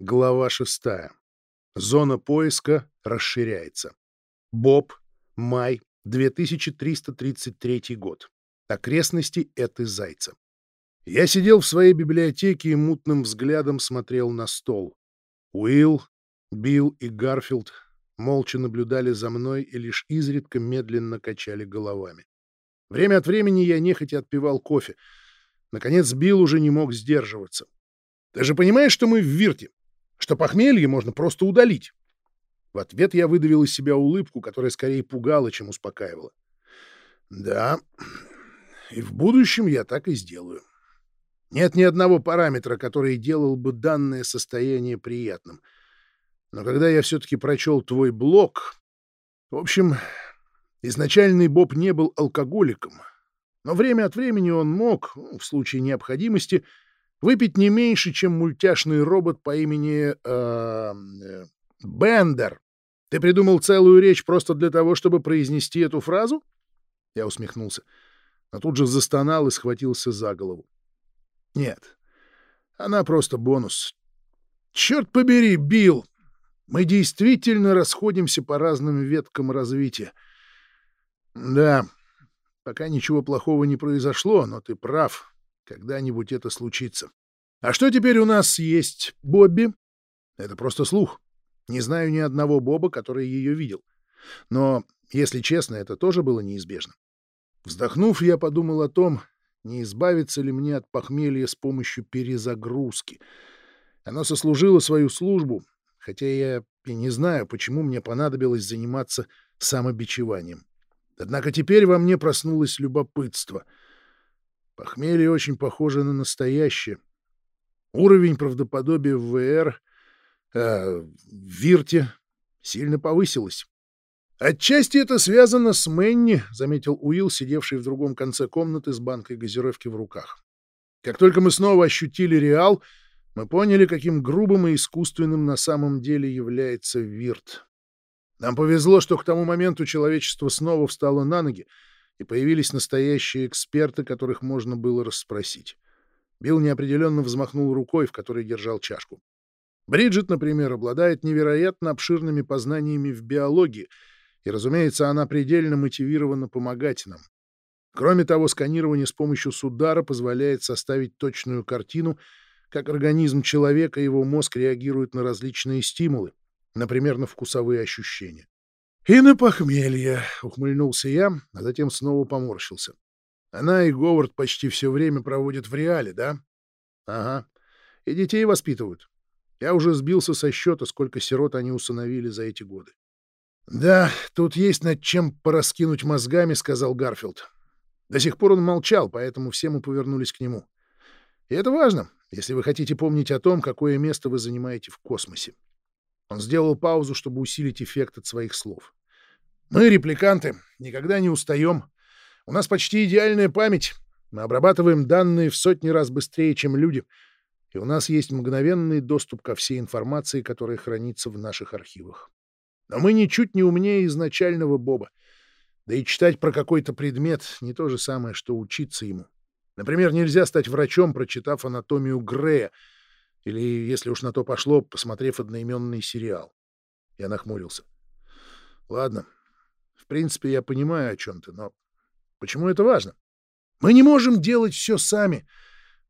Глава шестая. Зона поиска расширяется. Боб, май, 2333 год. Окрестности Эты Зайца. Я сидел в своей библиотеке и мутным взглядом смотрел на стол. Уилл, Билл и Гарфилд молча наблюдали за мной и лишь изредка медленно качали головами. Время от времени я нехотя отпивал кофе. Наконец Билл уже не мог сдерживаться. «Ты же понимаешь, что мы в Вирте? Что похмелье можно просто удалить?» В ответ я выдавил из себя улыбку, которая скорее пугала, чем успокаивала. «Да, и в будущем я так и сделаю. Нет ни одного параметра, который делал бы данное состояние приятным. Но когда я все-таки прочел твой блог... В общем, изначальный Боб не был алкоголиком, но время от времени он мог, ну, в случае необходимости, выпить не меньше, чем мультяшный робот по имени... Э, э, Бендер. Ты придумал целую речь просто для того, чтобы произнести эту фразу? Я усмехнулся, но тут же застонал и схватился за голову. Нет, она просто бонус. Черт побери, Билл! Мы действительно расходимся по разным веткам развития. Да, пока ничего плохого не произошло, но ты прав. Когда-нибудь это случится. А что теперь у нас есть, Бобби? Это просто слух. Не знаю ни одного Боба, который ее видел. Но, если честно, это тоже было неизбежно. Вздохнув, я подумал о том, не избавиться ли мне от похмелья с помощью перезагрузки. Оно сослужило свою службу, хотя я и не знаю, почему мне понадобилось заниматься самобичеванием. Однако теперь во мне проснулось любопытство. Похмелье очень похоже на настоящее. Уровень правдоподобия в ВР, э, в Вирте сильно повысилось. «Отчасти это связано с Мэнни», — заметил Уилл, сидевший в другом конце комнаты с банкой газировки в руках. «Как только мы снова ощутили реал, мы поняли, каким грубым и искусственным на самом деле является Вирт. Нам повезло, что к тому моменту человечество снова встало на ноги, и появились настоящие эксперты, которых можно было расспросить. Билл неопределенно взмахнул рукой, в которой держал чашку. Бриджит, например, обладает невероятно обширными познаниями в биологии — и, разумеется, она предельно мотивирована помогать нам. Кроме того, сканирование с помощью судара позволяет составить точную картину, как организм человека и его мозг реагируют на различные стимулы, например, на вкусовые ощущения. «И на похмелье», — ухмыльнулся я, а затем снова поморщился. «Она и Говард почти все время проводят в реале, да?» «Ага. И детей воспитывают. Я уже сбился со счета, сколько сирот они усыновили за эти годы. «Да, тут есть над чем пораскинуть мозгами», — сказал Гарфилд. До сих пор он молчал, поэтому все мы повернулись к нему. И это важно, если вы хотите помнить о том, какое место вы занимаете в космосе. Он сделал паузу, чтобы усилить эффект от своих слов. «Мы, репликанты, никогда не устаем. У нас почти идеальная память. Мы обрабатываем данные в сотни раз быстрее, чем люди, и у нас есть мгновенный доступ ко всей информации, которая хранится в наших архивах. Но мы ничуть не умнее изначального Боба. Да и читать про какой-то предмет не то же самое, что учиться ему. Например, нельзя стать врачом, прочитав анатомию Грея, или, если уж на то пошло, посмотрев одноименный сериал. Я нахмурился. Ладно, в принципе, я понимаю, о чем ты, но почему это важно? Мы не можем делать все сами.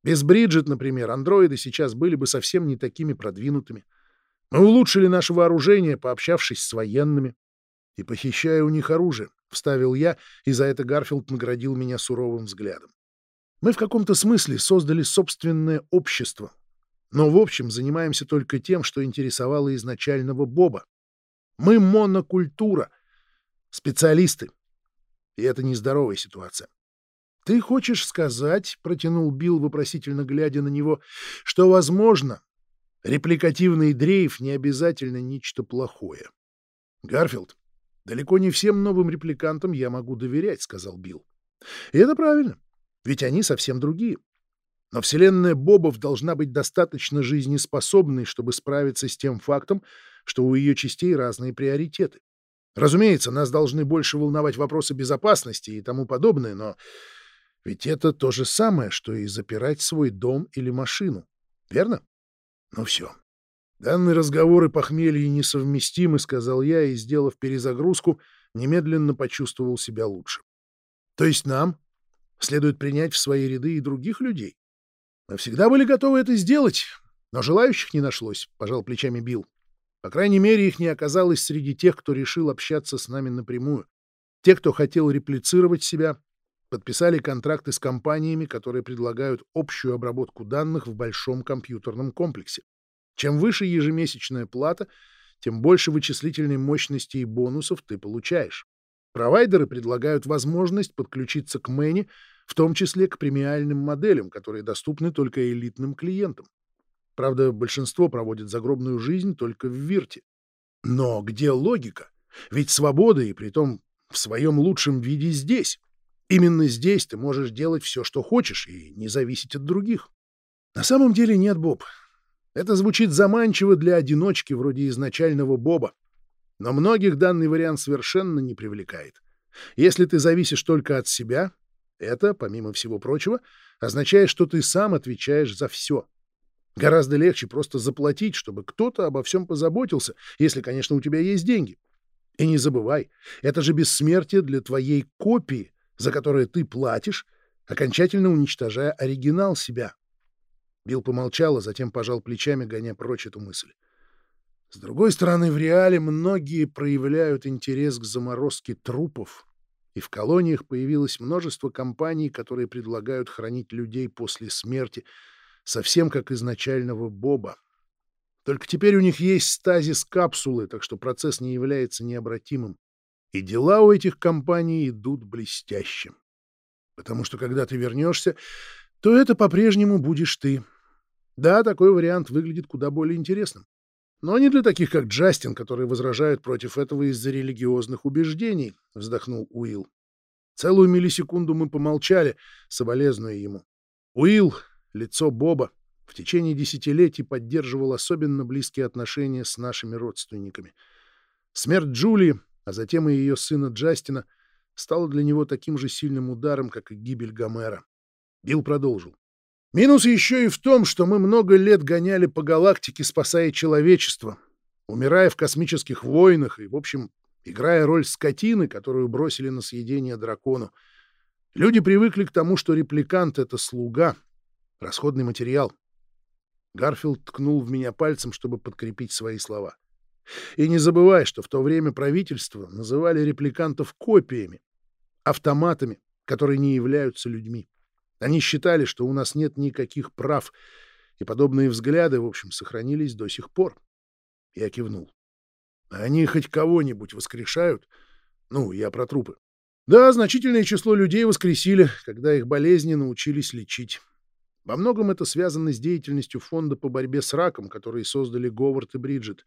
Без Бриджит, например, андроиды сейчас были бы совсем не такими продвинутыми. Мы улучшили наше вооружение, пообщавшись с военными и похищая у них оружие, — вставил я, и за это Гарфилд наградил меня суровым взглядом. Мы в каком-то смысле создали собственное общество, но в общем занимаемся только тем, что интересовало изначального Боба. Мы монокультура, специалисты, и это нездоровая ситуация. «Ты хочешь сказать, — протянул Билл, вопросительно глядя на него, — что, возможно, Репликативный дрейф не обязательно нечто плохое. Гарфилд, далеко не всем новым репликантам я могу доверять, сказал Билл. И это правильно, ведь они совсем другие. Но вселенная Бобов должна быть достаточно жизнеспособной, чтобы справиться с тем фактом, что у ее частей разные приоритеты. Разумеется, нас должны больше волновать вопросы безопасности и тому подобное, но ведь это то же самое, что и запирать свой дом или машину, верно? Ну все. Данные разговоры похмелья несовместимы, сказал я и, сделав перезагрузку, немедленно почувствовал себя лучше. То есть нам следует принять в свои ряды и других людей? Мы всегда были готовы это сделать, но желающих не нашлось, — пожал плечами Билл. По крайней мере, их не оказалось среди тех, кто решил общаться с нами напрямую. Те, кто хотел реплицировать себя, подписали контракты с компаниями, которые предлагают общую обработку данных в большом компьютерном комплексе. Чем выше ежемесячная плата, тем больше вычислительной мощности и бонусов ты получаешь. Провайдеры предлагают возможность подключиться к Мэни, в том числе к премиальным моделям, которые доступны только элитным клиентам. Правда, большинство проводит загробную жизнь только в Вирте. Но где логика? Ведь свобода, и притом в своем лучшем виде здесь. Именно здесь ты можешь делать все, что хочешь, и не зависеть от других. На самом деле нет, Боб. Это звучит заманчиво для одиночки вроде изначального Боба. Но многих данный вариант совершенно не привлекает. Если ты зависишь только от себя, это, помимо всего прочего, означает, что ты сам отвечаешь за все. Гораздо легче просто заплатить, чтобы кто-то обо всем позаботился, если, конечно, у тебя есть деньги. И не забывай, это же бессмертие для твоей копии, за которое ты платишь, окончательно уничтожая оригинал себя. Билл помолчал, а затем пожал плечами, гоня прочь эту мысль. С другой стороны, в реале многие проявляют интерес к заморозке трупов, и в колониях появилось множество компаний, которые предлагают хранить людей после смерти, совсем как изначального Боба. Только теперь у них есть стазис капсулы, так что процесс не является необратимым. И дела у этих компаний идут блестящим. Потому что когда ты вернешься, то это по-прежнему будешь ты. Да, такой вариант выглядит куда более интересным. Но не для таких, как Джастин, которые возражают против этого из-за религиозных убеждений, — вздохнул Уилл. Целую миллисекунду мы помолчали, соболезную ему. Уилл, лицо Боба, в течение десятилетий поддерживал особенно близкие отношения с нашими родственниками. Смерть Джулии, а затем и ее сына Джастина, стала для него таким же сильным ударом, как и гибель Гомера. Билл продолжил. Минус еще и в том, что мы много лет гоняли по галактике, спасая человечество, умирая в космических войнах и, в общем, играя роль скотины, которую бросили на съедение дракону. Люди привыкли к тому, что репликант — это слуга, расходный материал. Гарфилд ткнул в меня пальцем, чтобы подкрепить свои слова. И не забывай, что в то время правительство называли репликантов копиями, автоматами, которые не являются людьми. Они считали, что у нас нет никаких прав, и подобные взгляды, в общем, сохранились до сих пор. Я кивнул. Они хоть кого-нибудь воскрешают? Ну, я про трупы. Да, значительное число людей воскресили, когда их болезни научились лечить. Во многом это связано с деятельностью фонда по борьбе с раком, который создали Говард и Бриджит.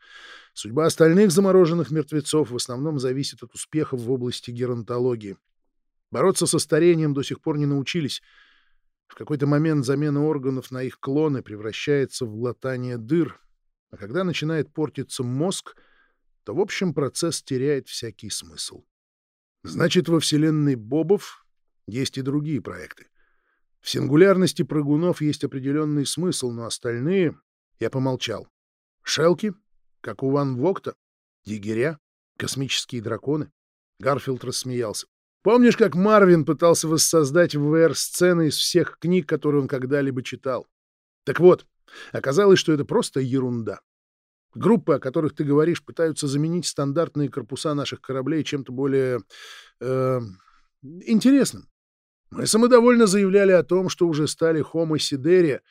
Судьба остальных замороженных мертвецов в основном зависит от успехов в области геронтологии. Бороться со старением до сих пор не научились. В какой-то момент замена органов на их клоны превращается в латание дыр, а когда начинает портиться мозг, то, в общем, процесс теряет всякий смысл. Значит, во вселенной Бобов есть и другие проекты. В сингулярности прыгунов есть определенный смысл, но остальные... Я помолчал. Шелки, как у Ван Вокта, егеря, космические драконы. Гарфилд рассмеялся. Помнишь, как Марвин пытался воссоздать в ВР сцены из всех книг, которые он когда-либо читал? Так вот, оказалось, что это просто ерунда. Группы, о которых ты говоришь, пытаются заменить стандартные корпуса наших кораблей чем-то более... Э, интересным. Мы самодовольно заявляли о том, что уже стали Homo Sideria,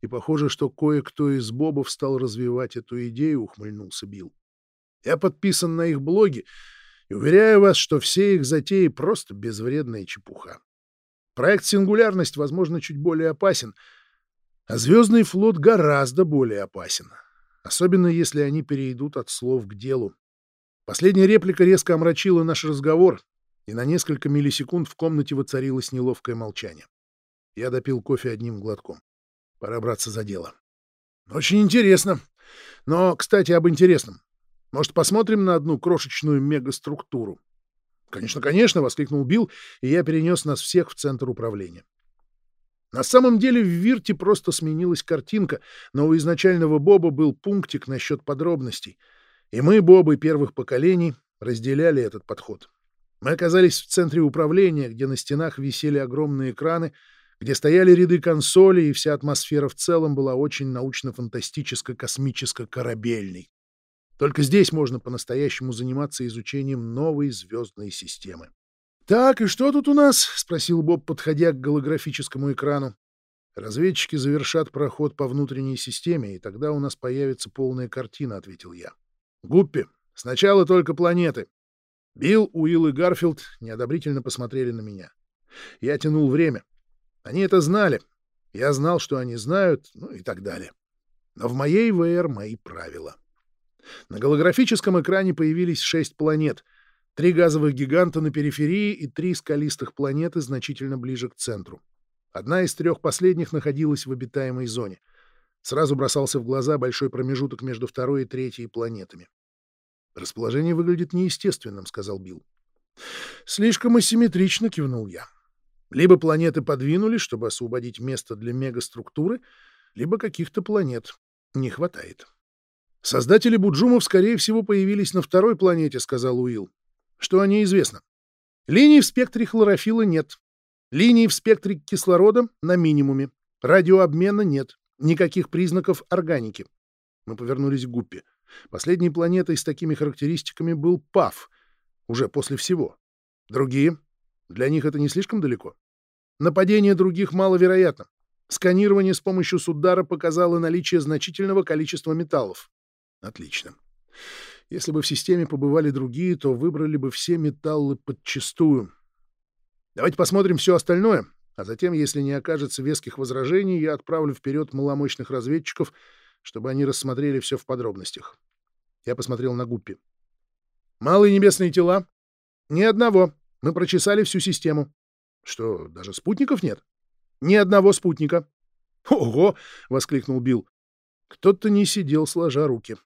и похоже, что кое-кто из бобов стал развивать эту идею, ухмыльнулся Билл. Я подписан на их блоги и уверяю вас, что все их затеи просто безвредная чепуха. Проект «Сингулярность», возможно, чуть более опасен, а «Звездный флот» гораздо более опасен, особенно если они перейдут от слов к делу. Последняя реплика резко омрачила наш разговор, и на несколько миллисекунд в комнате воцарилось неловкое молчание. Я допил кофе одним глотком. Пора браться за дело. Очень интересно. Но, кстати, об интересном. Может, посмотрим на одну крошечную мегаструктуру? «Конечно, конечно!» — воскликнул Билл, и я перенес нас всех в центр управления. На самом деле в Вирте просто сменилась картинка, но у изначального Боба был пунктик насчет подробностей. И мы, Бобы первых поколений, разделяли этот подход. Мы оказались в центре управления, где на стенах висели огромные экраны, где стояли ряды консолей, и вся атмосфера в целом была очень научно-фантастическо-космическо-корабельной. Только здесь можно по-настоящему заниматься изучением новой звездной системы. «Так, и что тут у нас?» — спросил Боб, подходя к голографическому экрану. «Разведчики завершат проход по внутренней системе, и тогда у нас появится полная картина», — ответил я. «Гуппи, сначала только планеты». Билл, Уилл и Гарфилд неодобрительно посмотрели на меня. Я тянул время. Они это знали. Я знал, что они знают, ну и так далее. Но в моей ВР мои правила. На голографическом экране появились шесть планет, три газовых гиганта на периферии и три скалистых планеты значительно ближе к центру. Одна из трех последних находилась в обитаемой зоне. Сразу бросался в глаза большой промежуток между второй и третьей планетами. «Расположение выглядит неестественным», — сказал Билл. «Слишком асимметрично», — кивнул я. «Либо планеты подвинули, чтобы освободить место для мегаструктуры, либо каких-то планет не хватает». «Создатели Буджумов, скорее всего, появились на второй планете», — сказал Уилл. «Что о ней известно?» «Линий в спектре хлорофила нет. Линий в спектре кислорода на минимуме. Радиообмена нет. Никаких признаков органики». Мы повернулись к Гуппе. Последней планетой с такими характеристиками был Пав, уже после всего. Другие? Для них это не слишком далеко? Нападение других маловероятно. Сканирование с помощью Судара показало наличие значительного количества металлов. Отлично. Если бы в системе побывали другие, то выбрали бы все металлы подчистую. Давайте посмотрим все остальное, а затем, если не окажется веских возражений, я отправлю вперед маломощных разведчиков, чтобы они рассмотрели все в подробностях. Я посмотрел на Гуппи. «Малые небесные тела? Ни одного. Мы прочесали всю систему. Что, даже спутников нет? Ни одного спутника. «Ого!» — воскликнул Билл. Кто-то не сидел, сложа руки.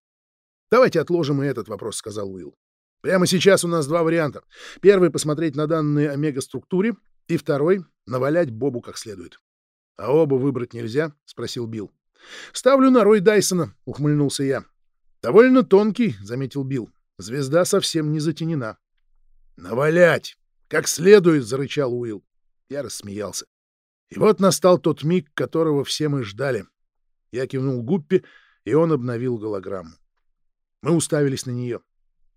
«Давайте отложим и этот вопрос», — сказал Уилл. «Прямо сейчас у нас два варианта. Первый — посмотреть на данные о мегаструктуре, и второй — навалять Бобу как следует». «А оба выбрать нельзя?» — спросил Билл. «Ставлю на Рой Дайсона», — ухмыльнулся я. «Довольно тонкий», — заметил Билл. «Звезда совсем не затенена». «Навалять! Как следует!» — зарычал Уилл. Я рассмеялся. И вот настал тот миг, которого все мы ждали. Я кивнул Гуппи, и он обновил голограмму. Мы уставились на нее.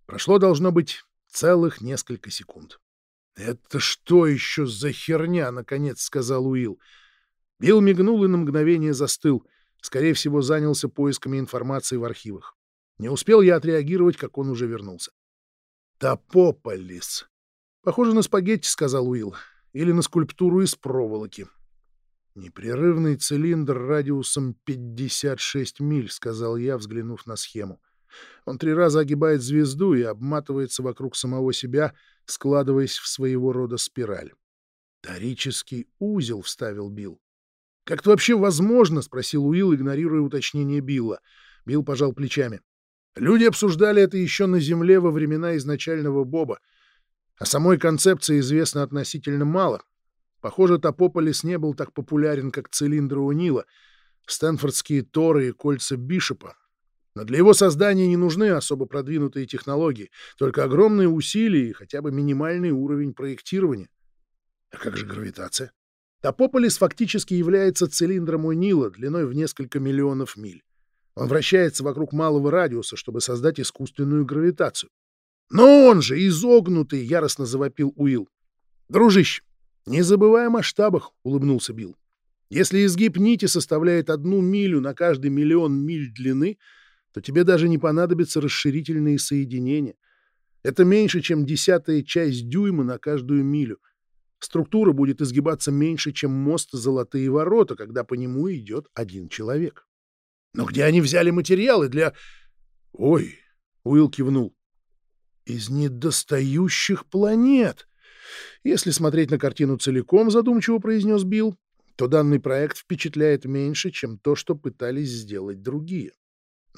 Прошло, должно быть, целых несколько секунд. «Это что еще за херня?» — наконец сказал Уилл. Билл мигнул и на мгновение застыл. Скорее всего, занялся поисками информации в архивах. Не успел я отреагировать, как он уже вернулся. «Топополис!» «Похоже на спагетти», — сказал Уилл. «Или на скульптуру из проволоки». «Непрерывный цилиндр радиусом 56 миль», — сказал я, взглянув на схему. Он три раза огибает звезду и обматывается вокруг самого себя, складываясь в своего рода спираль. «Торический узел», — вставил Билл. «Как это вообще возможно?» — спросил Уилл, игнорируя уточнение Билла. Билл пожал плечами. Люди обсуждали это еще на Земле во времена изначального Боба. О самой концепции известно относительно мало. Похоже, Топополис не был так популярен, как цилиндры у Нила, стэнфордские торы и кольца Бишопа, но для его создания не нужны особо продвинутые технологии, только огромные усилия и хотя бы минимальный уровень проектирования. А как же гравитация? Топополис фактически является цилиндром О'Нила длиной в несколько миллионов миль. Он вращается вокруг малого радиуса, чтобы создать искусственную гравитацию. «Но он же изогнутый!» — яростно завопил Уилл. «Дружище, не забывай о масштабах!» — улыбнулся Билл. «Если изгиб нити составляет одну милю на каждый миллион миль длины, то тебе даже не понадобятся расширительные соединения. Это меньше, чем десятая часть дюйма на каждую милю. Структура будет изгибаться меньше, чем мост «Золотые ворота», когда по нему идет один человек. Но где они взяли материалы для... Ой, Уилл кивнул. Из недостающих планет. Если смотреть на картину целиком, задумчиво произнес Билл, то данный проект впечатляет меньше, чем то, что пытались сделать другие.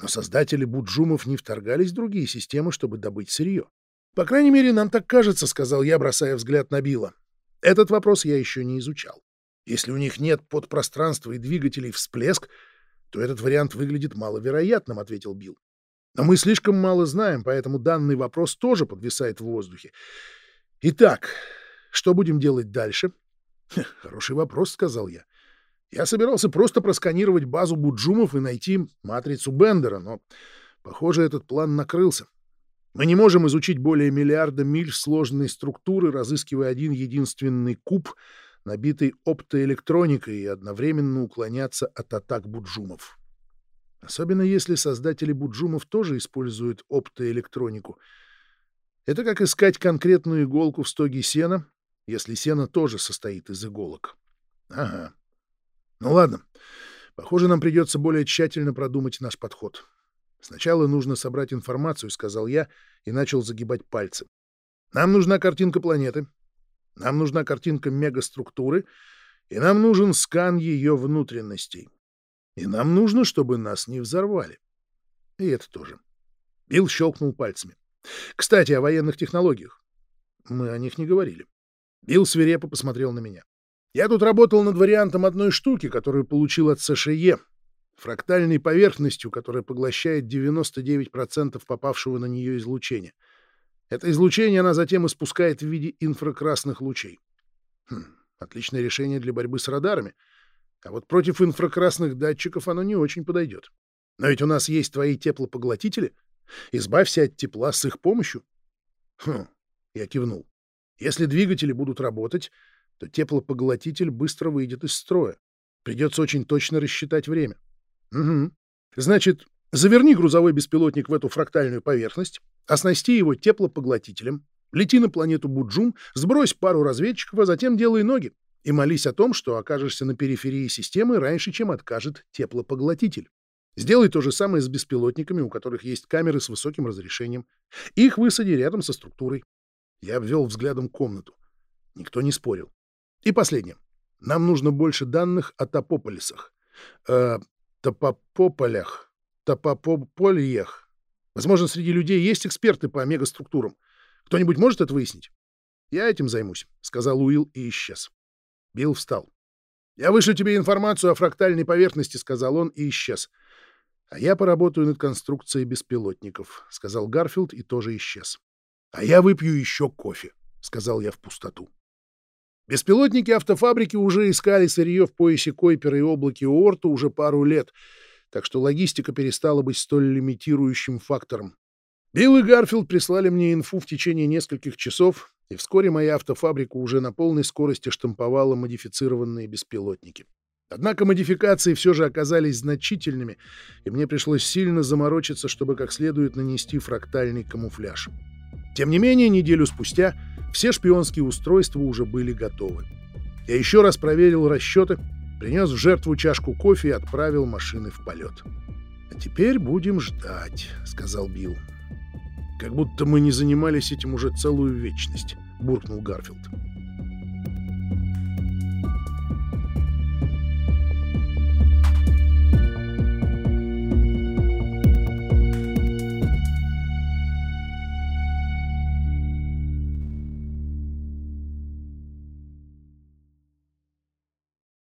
Но создатели Буджумов не вторгались в другие системы, чтобы добыть сырье. «По крайней мере, нам так кажется», — сказал я, бросая взгляд на Билла. «Этот вопрос я еще не изучал. Если у них нет подпространства и двигателей всплеск, то этот вариант выглядит маловероятным, — ответил Билл. Но мы слишком мало знаем, поэтому данный вопрос тоже подвисает в воздухе. Итак, что будем делать дальше? — Хороший вопрос, — сказал я. Я собирался просто просканировать базу Буджумов и найти матрицу Бендера, но, похоже, этот план накрылся. Мы не можем изучить более миллиарда миль сложной структуры, разыскивая один единственный куб, набитый оптоэлектроникой, и одновременно уклоняться от атак Буджумов. Особенно если создатели Буджумов тоже используют оптоэлектронику. Это как искать конкретную иголку в стоге сена, если сено тоже состоит из иголок. Ага. Ну ладно. Похоже, нам придется более тщательно продумать наш подход. Сначала нужно собрать информацию, сказал я и начал загибать пальцы. Нам нужна картинка планеты. Нам нужна картинка мегаструктуры. И нам нужен скан ее внутренностей. И нам нужно, чтобы нас не взорвали. И это тоже. Билл щелкнул пальцами. Кстати, о военных технологиях. Мы о них не говорили. Билл свирепо посмотрел на меня. Я тут работал над вариантом одной штуки, которую получил от СШЕ, фрактальной поверхностью, которая поглощает 99% попавшего на нее излучения. Это излучение она затем испускает в виде инфракрасных лучей. Хм, отличное решение для борьбы с радарами. А вот против инфракрасных датчиков оно не очень подойдет. Но ведь у нас есть твои теплопоглотители. Избавься от тепла с их помощью. Хм, я кивнул. Если двигатели будут работать, то теплопоглотитель быстро выйдет из строя. Придется очень точно рассчитать время. Угу. Значит, заверни грузовой беспилотник в эту фрактальную поверхность, оснасти его теплопоглотителем, лети на планету Буджум, сбрось пару разведчиков, а затем делай ноги и молись о том, что окажешься на периферии системы раньше, чем откажет теплопоглотитель. Сделай то же самое с беспилотниками, у которых есть камеры с высоким разрешением. Их высади рядом со структурой. Я обвел взглядом комнату. Никто не спорил. И последнее. Нам нужно больше данных о топополисах. Э, топопополях. Топопопольях. Возможно, среди людей есть эксперты по мегаструктурам. Кто-нибудь может это выяснить? Я этим займусь, — сказал Уилл и исчез. Билл встал. «Я вышлю тебе информацию о фрактальной поверхности», — сказал он и исчез. «А я поработаю над конструкцией беспилотников», — сказал Гарфилд и тоже исчез. «А я выпью еще кофе», — сказал я в пустоту. Беспилотники автофабрики уже искали сырье в поясе Койпера и облаке Уорта уже пару лет, так что логистика перестала быть столь лимитирующим фактором. Билл и Гарфилд прислали мне инфу в течение нескольких часов, и вскоре моя автофабрика уже на полной скорости штамповала модифицированные беспилотники. Однако модификации все же оказались значительными, и мне пришлось сильно заморочиться, чтобы как следует нанести фрактальный камуфляж. Тем не менее, неделю спустя все шпионские устройства уже были готовы. Я еще раз проверил расчеты, принес в жертву чашку кофе и отправил машины в полет. «А теперь будем ждать», — сказал Билл. «Как будто мы не занимались этим уже целую вечность», — буркнул Гарфилд.